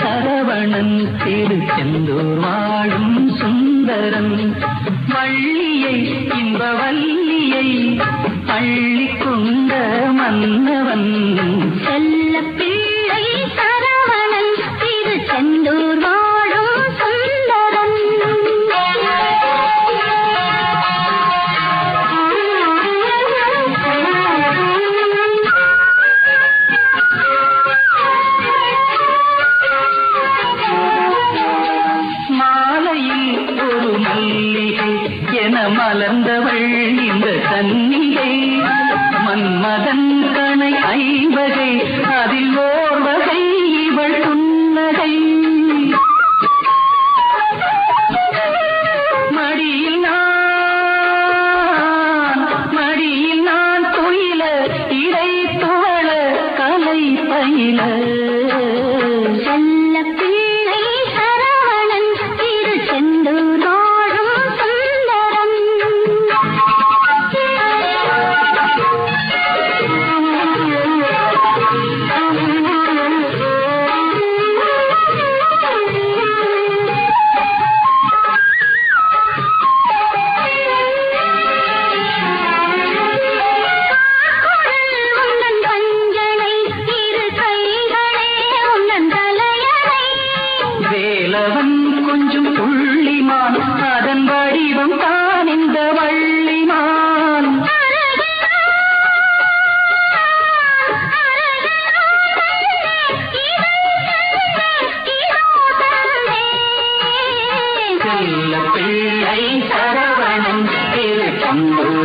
சரவணன் திருச்செந்தூர் வாழும் சுந்தரன். வள்ளியை இன்பவல்லியை பள்ளி கொண்ட மன்னவன். மலர்ந்தவள் இந்த தன்னிகை. மன்மதன் கணை ஐம்பகை. அதில் ஓ Thank you.